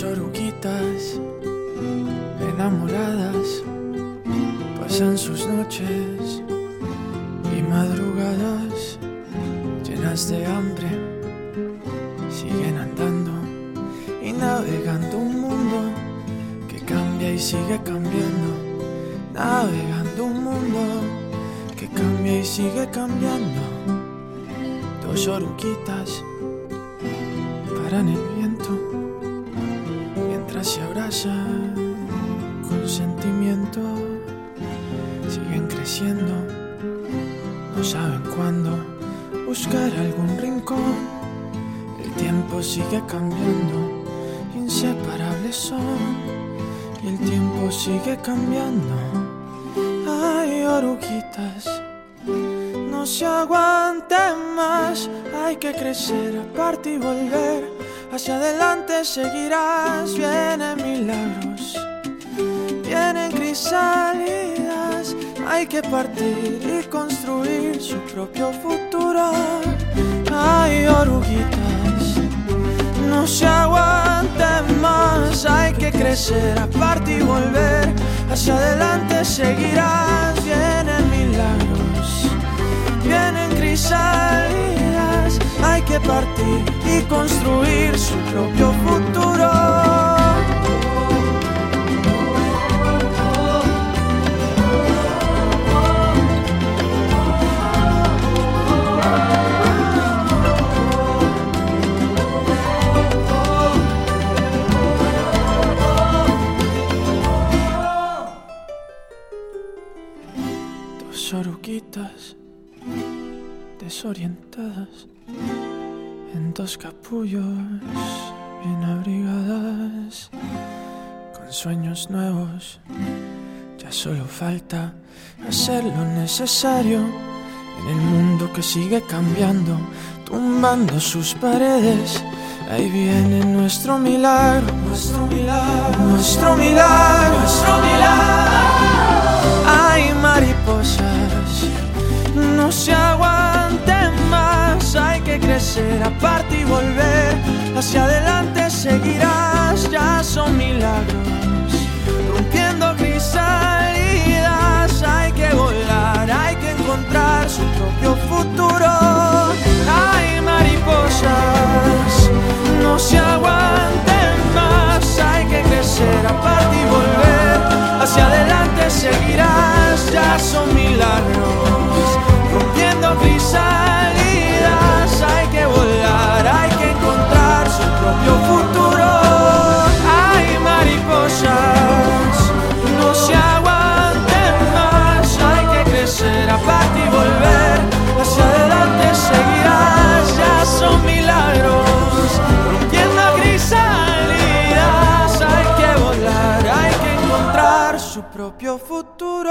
Dos oruguitas enamoradas pasan sus noches y madrugadas llenas de hambre. Siguen andando y navegando un mundo que cambia y sigue cambiando. Navegando un mundo que cambia y sigue cambiando. Dos oruguitas paran el se abrazan con sentimiento. Siguen creciendo, no saben cuándo buscar algún rincón. El tiempo sigue cambiando, inseparables son. Y el tiempo sigue cambiando. Ay, oruguitas, no se aguanten más. Hay que crecer, aparte y volver. Hacia adelante seguirás, vienen milagros, vienen crisálidas. Hay que partir y construir su propio futuro. Ay, oruguitas, no se aguanten más. Hay que crecer, aparte y volver. Hacia adelante seguirás, Partir y construir su propio futuro. Dos oruguitas desorientadas en dos capullos bien abrigadas con sueños nuevos. Ya solo falta hacer lo necesario en el mundo que sigue cambiando, tumbando sus paredes. Ahí viene nuestro milagro, nuestro milagro, nuestro milagro, nuestro milagro. Hay mariposas, no se. Crecer, aparte y volver. Hacia adelante proprio futuro.